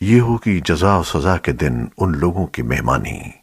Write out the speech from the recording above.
یہ ہوگی جزا و سزا کے دن ان لوگوں کی مہمانی۔